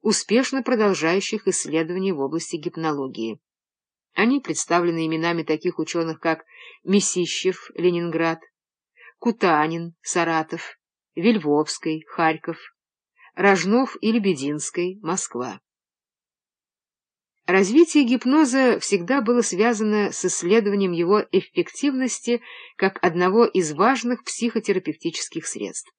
успешно продолжающих исследования в области гипнологии. Они представлены именами таких ученых, как Месищев, Ленинград, Кутанин, Саратов, Вельвовский, Харьков, Рожнов и Лебединский, Москва. Развитие гипноза всегда было связано с исследованием его эффективности как одного из важных психотерапевтических средств.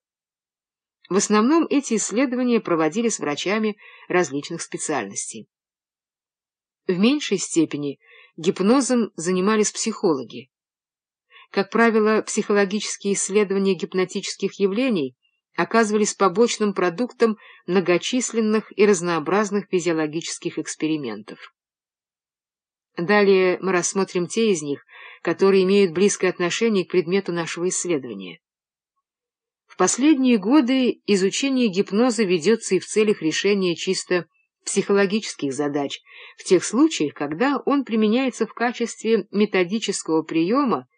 В основном эти исследования проводили с врачами различных специальностей. В меньшей степени гипнозом занимались психологи. Как правило, психологические исследования гипнотических явлений оказывались побочным продуктом многочисленных и разнообразных физиологических экспериментов. Далее мы рассмотрим те из них, которые имеют близкое отношение к предмету нашего исследования. В последние годы изучение гипноза ведется и в целях решения чисто психологических задач, в тех случаях, когда он применяется в качестве методического приема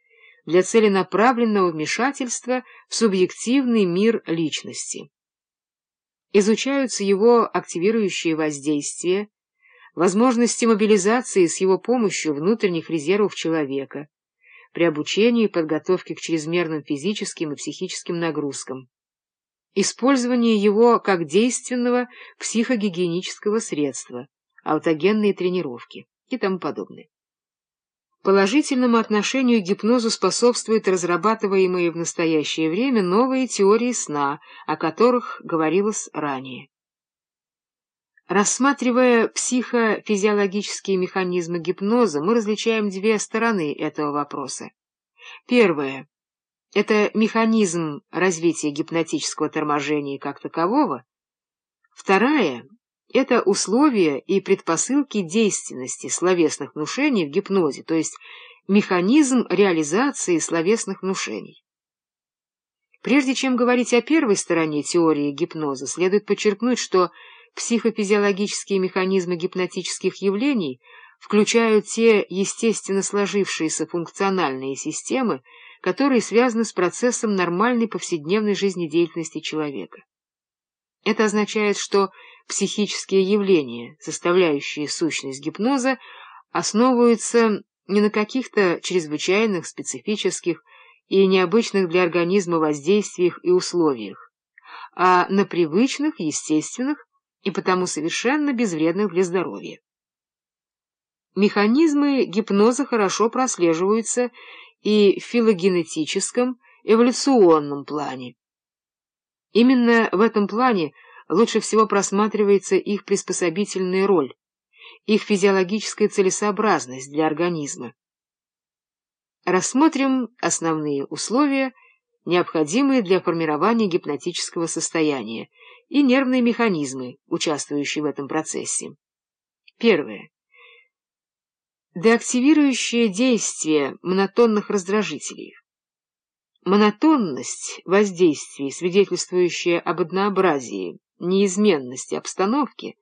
для целенаправленного вмешательства в субъективный мир личности. Изучаются его активирующие воздействия, возможности мобилизации с его помощью внутренних резервов человека, при обучении и подготовке к чрезмерным физическим и психическим нагрузкам, использование его как действенного психогигиенического средства, аутогенные тренировки и тому подобное. Положительному отношению к гипнозу способствуют разрабатываемые в настоящее время новые теории сна, о которых говорилось ранее. Рассматривая психофизиологические механизмы гипноза, мы различаем две стороны этого вопроса. Первое — это механизм развития гипнотического торможения как такового. Вторая это условия и предпосылки действенности словесных внушений в гипнозе, то есть механизм реализации словесных внушений. Прежде чем говорить о первой стороне теории гипноза, следует подчеркнуть, что психофизиологические механизмы гипнотических явлений включают те естественно сложившиеся функциональные системы, которые связаны с процессом нормальной повседневной жизнедеятельности человека. Это означает, что психические явления, составляющие сущность гипноза, основываются не на каких-то чрезвычайных, специфических и необычных для организма воздействиях и условиях, а на привычных, естественных и потому совершенно безвредных для здоровья. Механизмы гипноза хорошо прослеживаются и в филогенетическом, эволюционном плане. Именно в этом плане лучше всего просматривается их приспособительная роль, их физиологическая целесообразность для организма. Рассмотрим основные условия, необходимые для формирования гипнотического состояния, и нервные механизмы, участвующие в этом процессе. Первое. Деактивирующее действие монотонных раздражителей. Монотонность воздействий, свидетельствующая об однообразии, неизменности обстановки,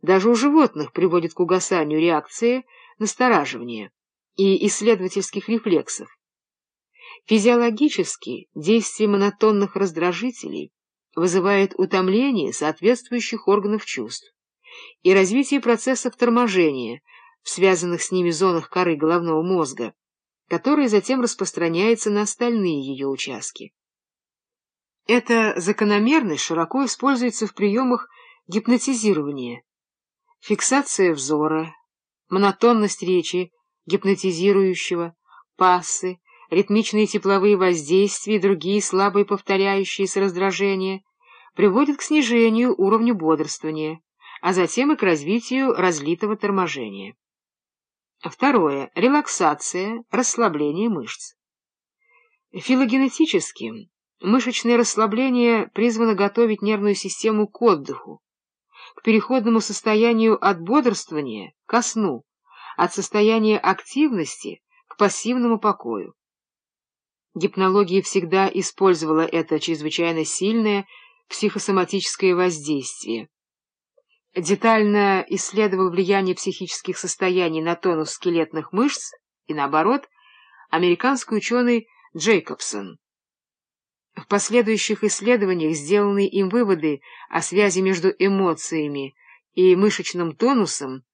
даже у животных приводит к угасанию реакции настораживания и исследовательских рефлексов. Физиологически действие монотонных раздражителей вызывает утомление соответствующих органов чувств и развитие процессов торможения в связанных с ними зонах коры головного мозга, которая затем распространяется на остальные ее участки. Эта закономерность широко используется в приемах гипнотизирования. Фиксация взора, монотонность речи, гипнотизирующего, пассы, ритмичные тепловые воздействия и другие слабые повторяющиеся раздражения приводят к снижению уровня бодрствования, а затем и к развитию разлитого торможения. Второе. Релаксация, расслабление мышц. Филогенетически мышечное расслабление призвано готовить нервную систему к отдыху, к переходному состоянию от бодрствования ко сну, от состояния активности к пассивному покою. Гипнология всегда использовала это чрезвычайно сильное психосоматическое воздействие детально исследовал влияние психических состояний на тонус скелетных мышц и, наоборот, американский ученый Джейкобсон. В последующих исследованиях сделаны им выводы о связи между эмоциями и мышечным тонусом